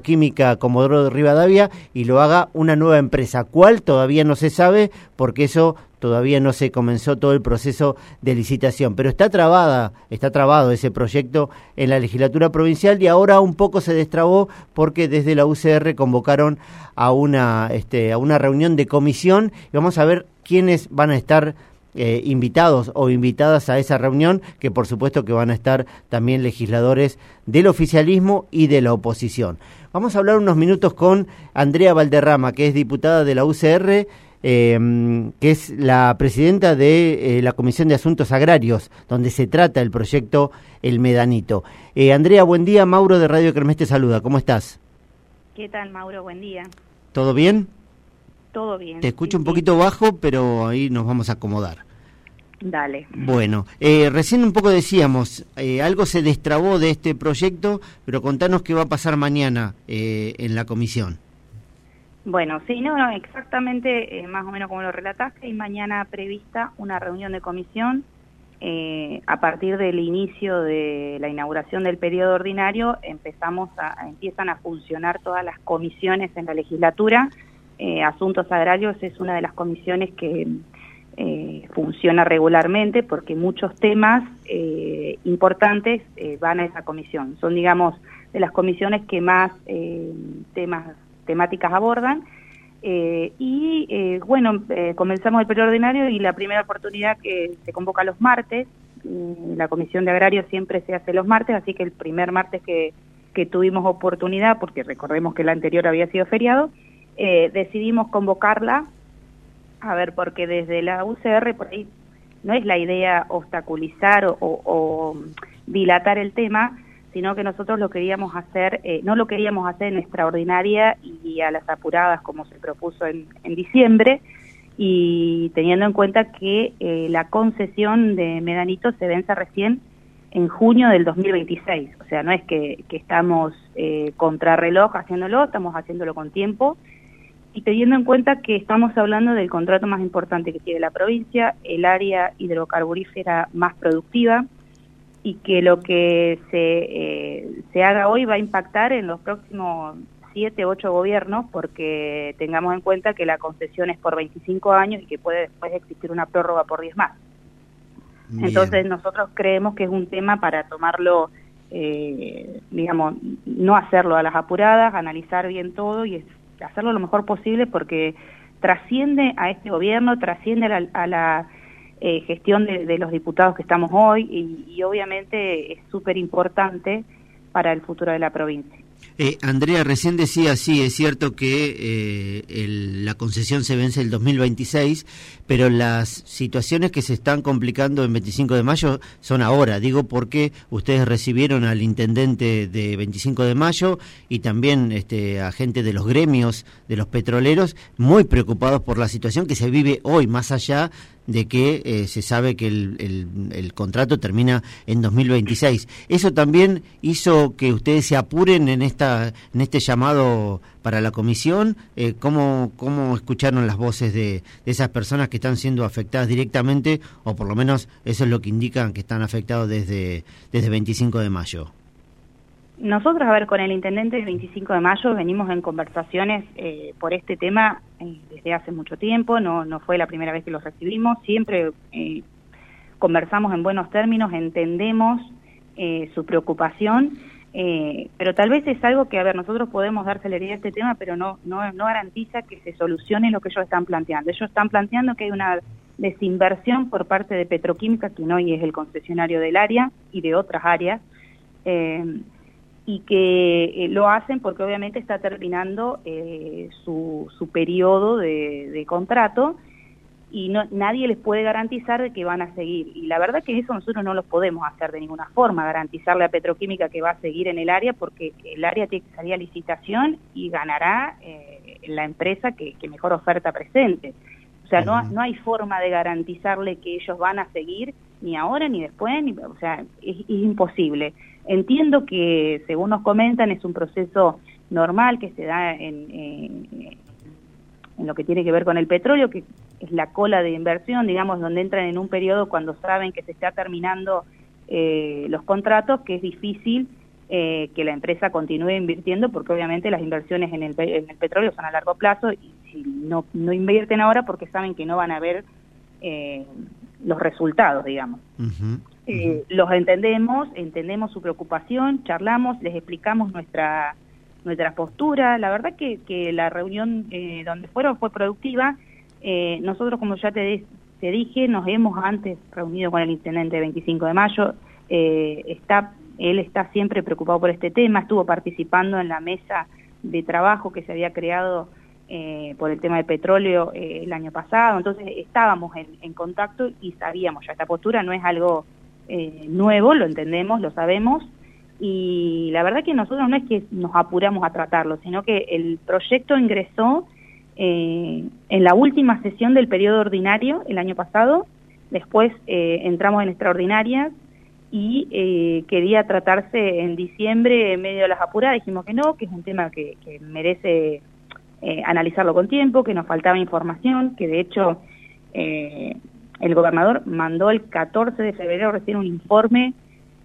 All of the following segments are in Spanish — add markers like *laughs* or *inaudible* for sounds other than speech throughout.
Química Comodoro de Rivadavia y lo haga una nueva empresa. ¿Cuál? Todavía no se sabe porque eso todavía no se comenzó todo el proceso de licitación, pero está trabada, está trabado ese proyecto en la legislatura provincial y ahora un poco se destrabó porque desde la UCR convocaron a una este, a una reunión de comisión y vamos a ver quiénes van a estar eh, invitados o invitadas a esa reunión, que por supuesto que van a estar también legisladores del oficialismo y de la oposición. Vamos a hablar unos minutos con Andrea Valderrama, que es diputada de la UCR, em, que es la presidenta de eh, la Comisión de Asuntos Agrarios, donde se trata el proyecto El Medanito. Eh, Andrea, buen día. Mauro de Radio Kermés te saluda. ¿Cómo estás? ¿Qué tal, Mauro? Buen día. ¿Todo bien? Todo bien. Te escucho un poquito bajo, pero ahí nos vamos a acomodar. Dale. Bueno, eh, recién un poco decíamos, eh, algo se destrabó de este proyecto, pero contanos qué va a pasar mañana eh, en la comisión. Bueno, sí, no, no exactamente, más o menos como lo relataste, y mañana prevista una reunión de comisión a partir del inicio de la inauguración del periodo ordinario, empezamos a, empiezan a funcionar todas las comisiones en la legislatura. Asuntos Agrarios es una de las comisiones que eh, funciona regularmente porque muchos temas eh, importantes eh, van a esa comisión. Son, digamos, de las comisiones que más temas temáticas abordan. y bueno, comenzamos el periodo ordinario y la primera oportunidad que se convoca los martes, mm, la comisión de agrarios siempre se hace los martes, así que el primer martes que tuvimos oportunidad, porque recordemos que el anterior había sido feriado, decidimos convocarla a ver, porque desde la UCR por ahí no es la idea obstaculizar o, dilatar el tema, sino que nosotros lo queríamos hacer, eh, no lo queríamos hacer en extraordinaria y a las apuradas como se propuso en, diciembre, y teniendo en cuenta que eh, la concesión de Medanito se vence recién en junio del 2026, o sea, no es que, que estamos eh, contrarreloj haciéndolo, estamos haciéndolo con tiempo, y teniendo en cuenta que estamos hablando del contrato más importante que tiene la provincia, el área hidrocarburífera más productiva, y que lo que se, eh, se haga hoy va a impactar en los próximos siete, ocho gobiernos, porque tengamos en cuenta que la concesión es por 25 años y que puede después existir una prórroga por 10 más. Entonces nosotros creemos que es un tema para tomarlo, eh, digamos, no hacerlo a las apuradas, analizar bien todo y hacerlo lo mejor posible porque trasciende a este gobierno, trasciende a la, eh, gestión de, los diputados que estamos hoy y obviamente es súper importante para el futuro de la provincia. Eh, Andrea, recién decía, sí, es cierto que eh, la concesión se vence el 2026, pero las situaciones que se están complicando en 25 de mayo son ahora. Digo porque ustedes recibieron al intendente de 25 de mayo y también este, a gente de los gremios de los petroleros muy preocupados por la situación que se vive hoy, más allá de que eh, se sabe que el, el, contrato termina en 2026. ¿Eso también hizo que ustedes se apuren en, esta, en este llamado para la comisión? Eh, ¿cómo, ¿Cómo escucharon las voces de, de, esas personas que están siendo afectadas directamente, o por lo menos eso es lo que indican que están afectados desde, desde 25 de mayo? Nosotros, a ver, con el intendente del 25 de mayo venimos en conversaciones eh, por este tema eh, desde hace mucho tiempo, no, no fue la primera vez que los recibimos, siempre eh, conversamos en buenos términos, entendemos su preocupación, pero tal vez es algo que, a ver, nosotros podemos dar celeridad a este tema, pero no, no, no garantiza que se solucione lo que ellos están planteando. Ellos están planteando que hay una desinversión por parte de Petroquímica, que hoy es el concesionario del área y de otras áreas, y que eh, lo hacen porque obviamente está terminando eh, su, su periodo de, contrato y no, nadie les puede garantizar de que van a seguir. Y la verdad que eso nosotros no lo podemos hacer de ninguna forma, garantizarle a Petroquímica que va a seguir en el área porque el área tiene que salir a licitación y ganará eh, la empresa que, mejor oferta presente. O sea, no, no hay forma de garantizarle que ellos van a seguir ni ahora ni después, ni, o sea, es imposible. Entiendo que, según nos comentan, es un proceso normal que se da en, en, lo que tiene que ver con el petróleo, que es la cola de inversión, digamos, donde entran en un periodo cuando saben que se está terminando eh, los contratos, que es difícil eh, que la empresa continúe invirtiendo porque obviamente las inversiones en el, en el petróleo son a largo plazo y si no, no invierten ahora porque saben que no van a ver eh, los resultados, digamos. Eh, los entendemos, entendemos su preocupación, charlamos, les explicamos nuestra nuestra postura. La verdad que, que la reunión eh, donde fueron fue productiva. Eh, nosotros, como ya te, te dije, nos hemos antes reunido con el intendente 25 de mayo. Eh, está, él está siempre preocupado por este tema, estuvo participando en la mesa de trabajo que se había creado eh, por el tema del petróleo eh, el año pasado, entonces estábamos en, en, contacto y sabíamos ya esta postura no es algo eh, nuevo, lo entendemos, lo sabemos, y la verdad que nosotros no es que nos apuramos a tratarlo, sino que el proyecto ingresó eh, en la última sesión del periodo ordinario el año pasado, después eh, entramos en extraordinarias y eh, quería tratarse en diciembre en medio de las apuradas, dijimos que no, que es un tema que, que merece eh, analizarlo con tiempo, que nos faltaba información, que de hecho eh, el gobernador mandó el 14 de febrero recién un informe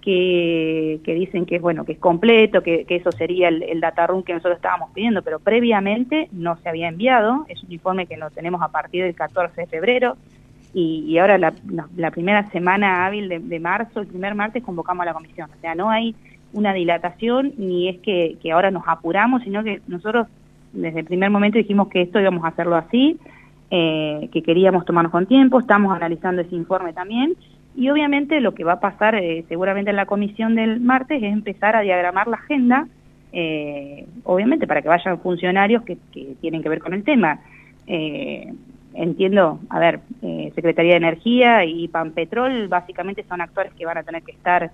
que, que dicen que es bueno, que es completo, que, que eso sería el, el, que nosotros estábamos pidiendo, pero previamente no se había enviado, es un informe que lo tenemos a partir del 14 de febrero, y, y ahora la, la, primera semana hábil de, de, marzo, el primer martes, convocamos a la comisión. O sea, no hay una dilatación, ni es que, que ahora nos apuramos, sino que nosotros desde el primer momento dijimos que esto íbamos a hacerlo así, eh, que queríamos tomarnos con tiempo, estamos analizando ese informe también, y obviamente lo que va a pasar eh, seguramente en la comisión del martes es empezar a diagramar la agenda, eh, obviamente para que vayan funcionarios que, tienen que ver con el tema. Eh, entiendo, a ver, eh, Secretaría de Energía y Panpetrol básicamente son actores que van a tener que estar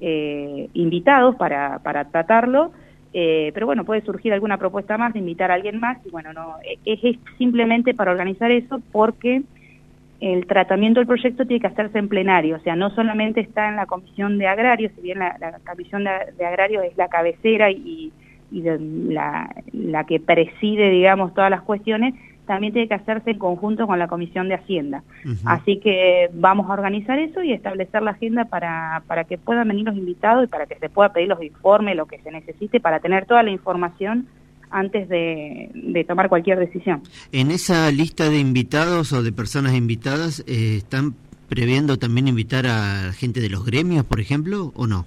invitados para, para tratarlo, pero bueno, puede surgir alguna propuesta más de invitar a alguien más y bueno, no es, es simplemente para organizar eso porque el tratamiento del proyecto tiene que hacerse en plenario, o sea, no solamente está en la Comisión de Agrario, si bien la, Comisión de, de, Agrario es la cabecera y, y la, la, que preside, digamos, todas las cuestiones, también tiene que hacerse en conjunto con la Comisión de Hacienda. Uh -huh. Así que vamos a organizar eso y establecer la agenda para, para que puedan venir los invitados y para que se pueda pedir los informes, lo que se necesite, para tener toda la información antes de, de, tomar cualquier decisión. En esa lista de invitados o de personas invitadas, eh, ¿están previendo también invitar a gente de los gremios, por ejemplo, o no?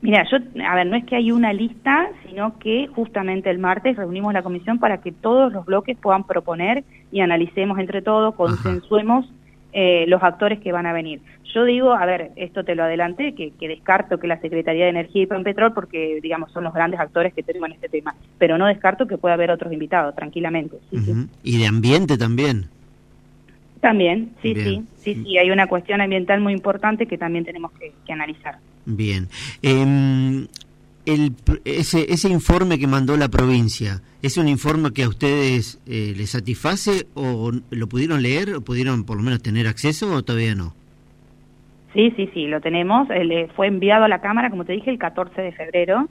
Mira, yo, a ver, no es que hay una lista, sino que justamente el martes reunimos la comisión para que todos los bloques puedan proponer y analicemos entre todos, consensuemos eh, los actores que van a venir. Yo digo, a ver, esto te lo adelanté, que, que descarto que la Secretaría de Energía y Petrol, porque, digamos, son los grandes actores que tenemos en este tema, pero no descarto que pueda haber otros invitados, tranquilamente. Sí, uh -huh. sí. ¿Y de ambiente también? También, sí, Bien. sí, sí, sí, hay una cuestión ambiental muy importante que también tenemos que, que analizar. Bien. Eh, el, ese, ese informe que mandó la provincia, ¿es un informe que a ustedes eh, les satisface o lo pudieron leer o pudieron por lo menos tener acceso o todavía no? Sí, sí, sí, lo tenemos. Eh, fue enviado a la Cámara, como te dije, el 14 de febrero.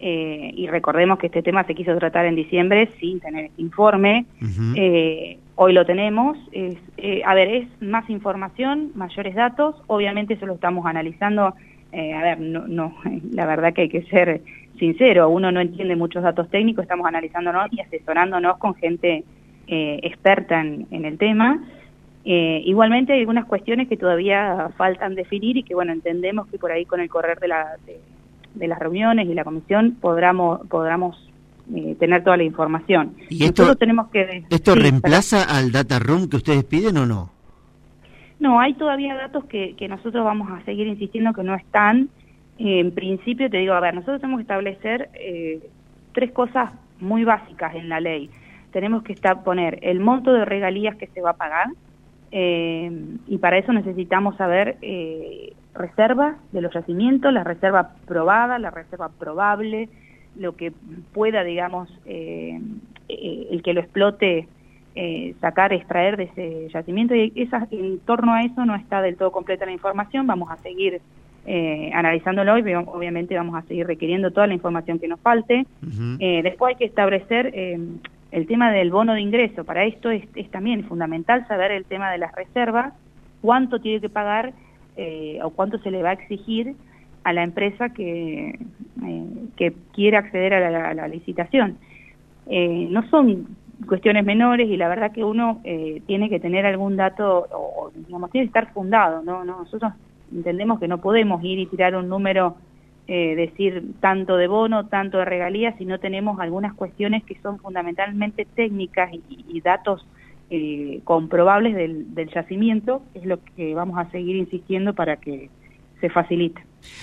Eh, y recordemos que este tema se quiso tratar en diciembre sin tener este informe. Uh -huh. eh, hoy lo tenemos. Es, eh, a ver, es más información, mayores datos. Obviamente eso lo estamos analizando. Eh, a ver, no, no, la verdad que hay que ser sincero. Uno no entiende muchos datos técnicos. Estamos analizándonos y asesorándonos con gente eh, experta en, en, el tema. igualmente hay algunas cuestiones que todavía faltan definir y que, bueno, entendemos que por ahí con el correr de la... De, de las reuniones y la comisión podamos, podamos eh, tener toda la información. ¿Y esto, Nosotros tenemos que, ¿esto sí, reemplaza para... al data room que ustedes piden o no? No, hay todavía datos que, nosotros vamos a seguir insistiendo que no están. En principio te digo, a ver, nosotros tenemos que establecer eh, tres cosas muy básicas en la ley. Tenemos que estar, poner el monto de regalías que se va a pagar, eh, y para eso necesitamos saber eh, reservas de los yacimientos, la reserva probada, la reserva probable, lo que pueda, digamos, eh, eh el que lo explote eh, sacar, extraer de ese yacimiento. Y esa, en torno a eso no está del todo completa la información, vamos a seguir eh, analizándolo y obviamente vamos a seguir requiriendo toda la información que nos falte. Uh -huh. después hay que establecer el tema del bono de ingreso. Para esto es, es, también fundamental saber el tema de las reservas, cuánto tiene que pagar eh, o cuánto se le va a exigir a la empresa que, eh, que quiere acceder a la, licitación. Eh, no son cuestiones menores y la verdad que uno eh, tiene que tener algún dato, o, digamos, tiene que estar fundado, ¿no? Nosotros entendemos que no podemos ir y tirar un número, decir tanto de bono, tanto de regalías, si no tenemos algunas cuestiones que son fundamentalmente técnicas y, datos comprobables del, del yacimiento, es lo que vamos a seguir insistiendo para que se.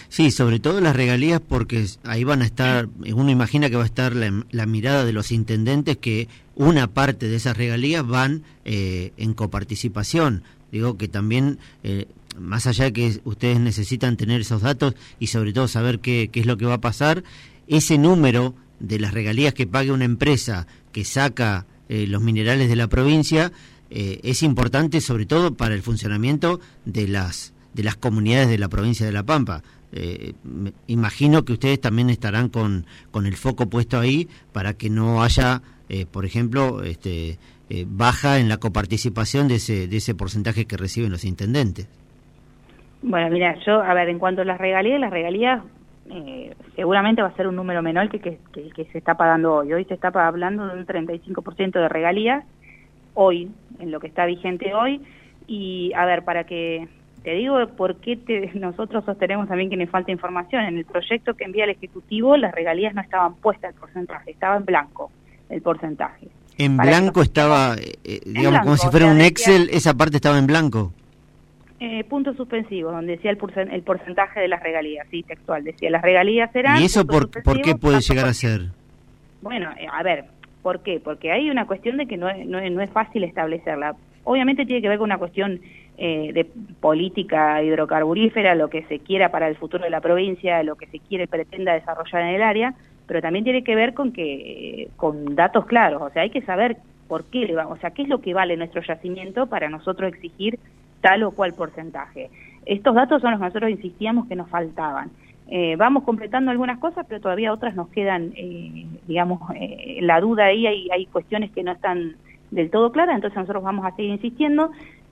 Sí, sobre todo las regalías porque ahí van a estar, uno imagina que va a estar la, mirada de los intendentes que una parte de esas regalías van eh, en coparticipación. Digo que también, eh, más allá de que ustedes necesitan tener esos datos y sobre todo saber qué, qué es lo que va a pasar, ese número de las regalías que pague una empresa que saca eh, los minerales de la provincia es importante sobre todo para el funcionamiento de las de las comunidades de la provincia de La Pampa. Eh, imagino que ustedes también estarán con, con el foco puesto ahí para que no haya, eh, por ejemplo, este, eh, baja en la coparticipación de ese, de ese porcentaje que reciben los intendentes. Bueno, mira, yo, a ver, en cuanto a las regalías, las regalías seguramente va a ser un número menor que, que, que, que se está pagando hoy. Hoy se está hablando de un 35% de regalías, hoy, en lo que está vigente hoy. Y, a ver, para que te digo por qué *laughs* nosotros sostenemos también que nos falta información. En el proyecto que envía el Ejecutivo, las regalías no estaban puestas el porcentaje, estaba en blanco el porcentaje. En blanco estaba, eh, eh, digamos, como si fuera un Excel, esa parte estaba en blanco. Eh, punto suspensivo, donde decía el, el, porcentaje de las regalías, sí, textual, decía las regalías serán... ¿Y eso por, por, qué puede llegar a ser? Bueno, a ver, ¿por qué? Porque hay una cuestión de que no no no es fácil establecerla. Obviamente tiene que ver con una cuestión eh, de política hidrocarburífera, lo que se quiera para el futuro de la provincia, lo que se quiere pretenda desarrollar en el área, pero también tiene que ver con que con datos claros, o sea, hay que saber por qué le va, o sea, qué es lo que vale nuestro yacimiento para nosotros exigir tal o cual porcentaje. Estos datos son los que nosotros insistíamos que nos faltaban. Eh, vamos completando algunas cosas, pero todavía otras nos quedan, eh, digamos, la duda ahí, hay, hay cuestiones que no están del todo claras, entonces nosotros vamos a seguir insistiendo.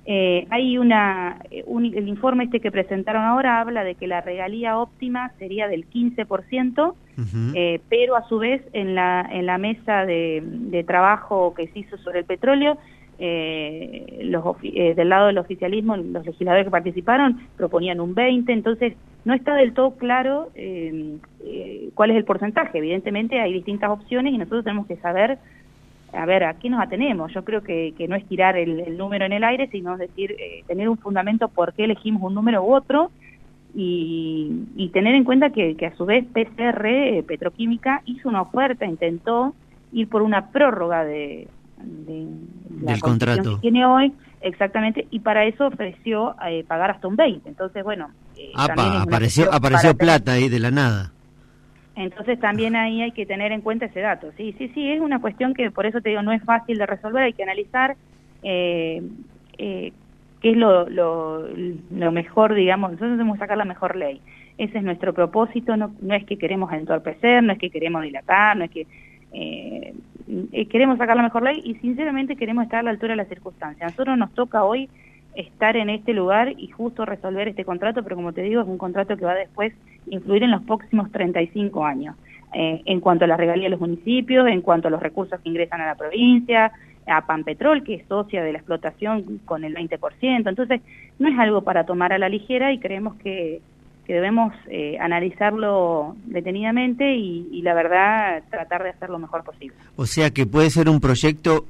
Eh, hay una, eh, el informe este que presentaron ahora habla de que la regalía óptima sería del 15%, eh, pero a su vez en la, en la mesa de, trabajo que se hizo sobre el petróleo, los, del lado del oficialismo, los legisladores que participaron proponían un 20%, entonces no está del todo claro cuál es el porcentaje. Evidentemente hay distintas opciones y nosotros tenemos que saber a ver, ¿a qué nos atenemos? Yo creo que, que no es tirar el, número en el aire, sino es decir, eh, tener un fundamento por qué elegimos un número u otro y, y tener en cuenta que, que, a su vez PCR, eh, Petroquímica, hizo una oferta, intentó ir por una prórroga de, de la del contrato que tiene hoy, exactamente, y para eso ofreció eh, pagar hasta un 20. Entonces, bueno... apareció, apareció plata ahí de la nada. Entonces también ahí hay que tener en cuenta ese dato. Sí, sí, sí, es una cuestión que por eso te digo no es fácil de resolver, hay que analizar eh, eh, qué es lo, lo, mejor, digamos, nosotros debemos sacar la mejor ley. Ese es nuestro propósito, no, es que queremos entorpecer, no es que queremos dilatar, no es que... Eh, queremos sacar la mejor ley y sinceramente queremos estar a la altura de las circunstancias. A nosotros nos toca hoy estar en este lugar y justo resolver este contrato, pero como te digo, es un contrato que va después influir en los próximos 35 años. Eh, en cuanto a la regalía de los municipios, en cuanto a los recursos que ingresan a la provincia, a Panpetrol, que es socia de la explotación con el 20%. Entonces, no es algo para tomar a la ligera y creemos que, debemos eh, analizarlo detenidamente y, la verdad, tratar de hacer lo mejor posible. O sea que puede ser un proyecto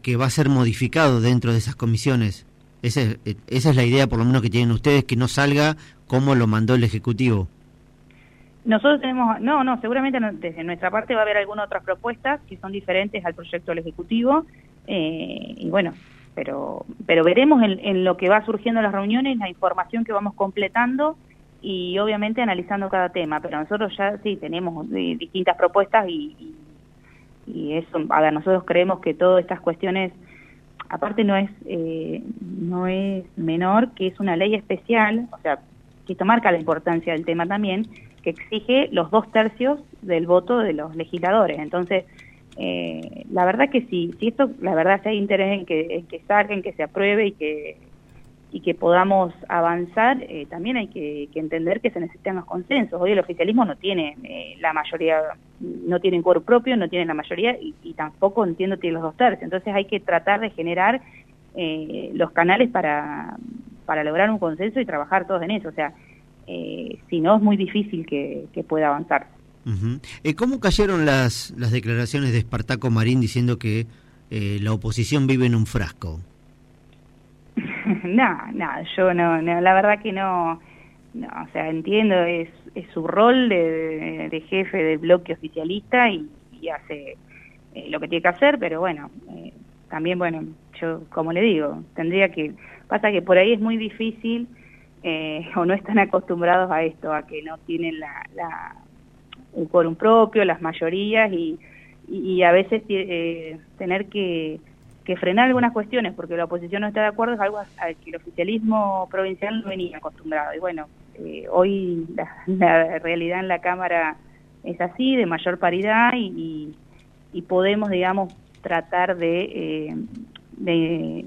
que va a ser modificado dentro de esas comisiones. Esa es, esa es la idea, por lo menos, que tienen ustedes, que no salga como lo mandó el Ejecutivo. Nosotros tenemos, no, no, seguramente desde nuestra parte va a haber algunas otras propuestas que son diferentes al proyecto del Ejecutivo, eh, y bueno, pero, pero veremos en, lo que va surgiendo en las reuniones, la información que vamos completando y obviamente analizando cada tema, pero nosotros ya sí tenemos eh, distintas propuestas y, y, y eso, a ver, nosotros creemos que todas estas cuestiones aparte no es, eh, no es menor, que es una ley especial, o sea, que esto marca la importancia del tema también, que exige los dos tercios del voto de los legisladores. Entonces, eh, la verdad que sí, si esto, la verdad, si hay interés en que, en que salga, en que se apruebe y que, y que podamos avanzar, eh, también hay que, entender que se necesitan los consensos. Hoy el oficialismo no tiene eh, la mayoría, no tiene cuerpo propio, no tiene la mayoría y, tampoco entiendo tiene los dos tercios. Entonces hay que tratar de generar eh, los canales para, para lograr un consenso y trabajar todos en eso. O sea, si no es muy difícil que, pueda avanzar. ¿Cómo cayeron las, las declaraciones de Espartaco Marín diciendo que la oposición vive en un frasco? *laughs* no, no, yo no, la verdad que no, no, o sea, entiendo, es, es su rol de, jefe del bloque oficialista y, hace eh, lo que tiene que hacer, pero bueno, eh, también, bueno, yo, como le digo, tendría que, pasa que por ahí es muy difícil eh, o no están acostumbrados a esto, a que no tienen la, la el quórum propio, las mayorías y, y, a veces tener que que frenar algunas cuestiones porque la oposición no está de acuerdo es algo al que el oficialismo provincial no venía acostumbrado. Y bueno, eh, hoy la, *laughs* realidad en la Cámara es así, de mayor paridad y, y, podemos, digamos, tratar de, eh, de,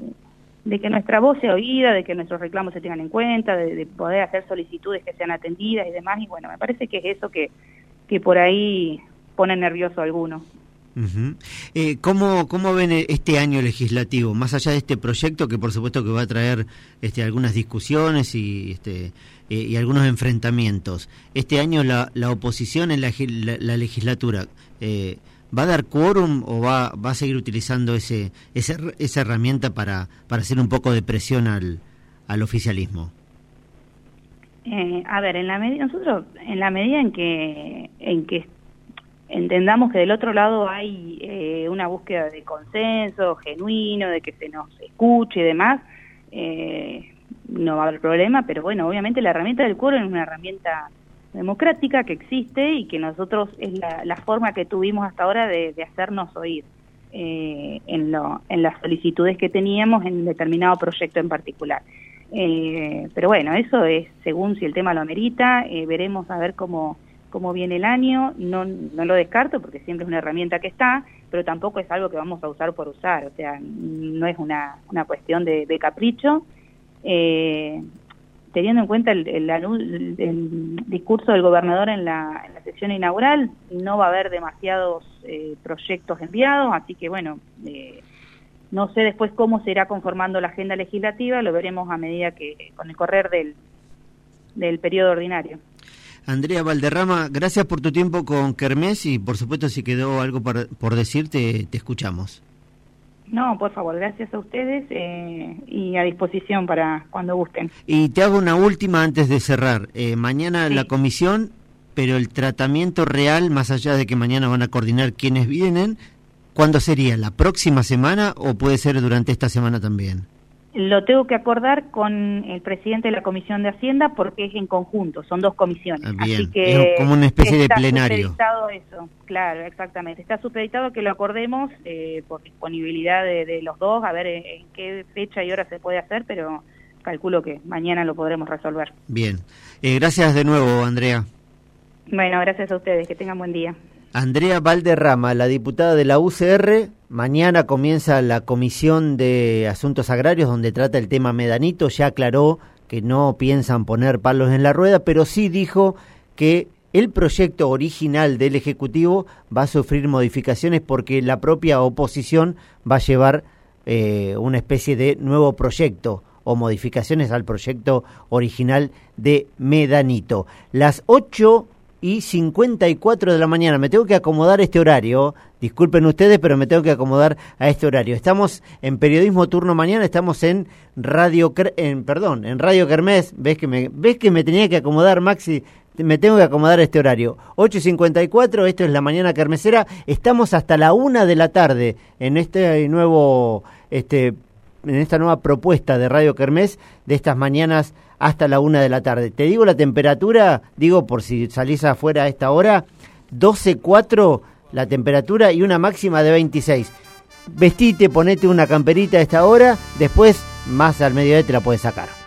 de, que nuestra voz sea oída, de que nuestros reclamos se tengan en cuenta, de, poder hacer solicitudes que sean atendidas y demás. Y bueno, me parece que es eso que, que por ahí pone nervioso a algunos. Eh, ¿cómo, ¿Cómo ven este año legislativo, más allá de este proyecto que por supuesto que va a traer este, algunas discusiones y, este, eh, y algunos enfrentamientos? Este año la, la oposición en la, la, legislatura, eh, ¿va a dar quórum o va, va a seguir utilizando ese, ese, esa herramienta para, para hacer un poco de presión al, al oficialismo? a ver, en la medida nosotros en la medida en que en que entendamos que del otro lado hay eh, una búsqueda de consenso genuino, de que se nos escuche y demás, eh, no va a haber problema, pero bueno, obviamente la herramienta del quórum es una herramienta democrática que existe y que nosotros es la, forma que tuvimos hasta ahora de, hacernos oír eh, en, lo, en las solicitudes que teníamos en determinado proyecto en particular. pero bueno, eso es según si el tema lo amerita, veremos a ver cómo cómo viene el año, no, no lo descarto porque siempre es una herramienta que está, pero tampoco es algo que vamos a usar por usar, o sea, no es una, una cuestión de, capricho. Eh, teniendo en cuenta el, el, discurso del gobernador en la, sesión inaugural, no va a haber demasiados eh, proyectos enviados, así que bueno, eh, no sé después cómo se irá conformando la agenda legislativa, lo veremos a medida que, con el correr del, del periodo ordinario. Andrea Valderrama, gracias por tu tiempo con Kermés y por supuesto si quedó algo por, por decirte, te escuchamos. No, por favor, gracias a ustedes eh, y a disposición para cuando gusten. Y te hago una última antes de cerrar. Eh, mañana la comisión, pero el tratamiento real, más allá de que mañana van a coordinar quienes vienen, ¿cuándo sería? ¿La próxima semana o puede ser durante esta semana también? Lo tengo que acordar con el presidente de la Comisión de Hacienda porque es en conjunto, son dos comisiones. Ah, Así que es como una especie de plenario. Está supeditado eso, claro, exactamente. Está supeditado que lo acordemos eh, por disponibilidad de, los dos, a ver en, qué fecha y hora se puede hacer, pero calculo que mañana lo podremos resolver. Bien. Eh, gracias de nuevo, Andrea. Bueno, gracias a ustedes. Que tengan buen día. Andrea Valderrama, la diputada de la UCR, mañana comienza la Comisión de Asuntos Agrarios donde trata el tema Medanito, ya aclaró que no piensan poner palos en la rueda, pero sí dijo que el proyecto original del Ejecutivo va a sufrir modificaciones porque la propia oposición va a llevar eh, una especie de nuevo proyecto o modificaciones al proyecto original de Medanito. Las ocho y 54 de la mañana. Me tengo que acomodar este horario. Disculpen ustedes, pero me tengo que acomodar a este horario. Estamos en Periodismo Turno Mañana, estamos en Radio, en, perdón, en Radio Kermés. ¿Ves que, me, ¿Ves que me tenía que acomodar, Maxi? Me tengo que acomodar a este horario. 8.54, esto es la mañana kermesera. Estamos hasta la una de la tarde en este nuevo este, en esta nueva propuesta de Radio Kermés de estas mañanas hasta la una de la tarde. Te digo la temperatura, digo por si salís afuera a esta hora, 12.4 la temperatura y una máxima de 26. Vestite, ponete una camperita a esta hora, después más al mediodía te la puedes sacar.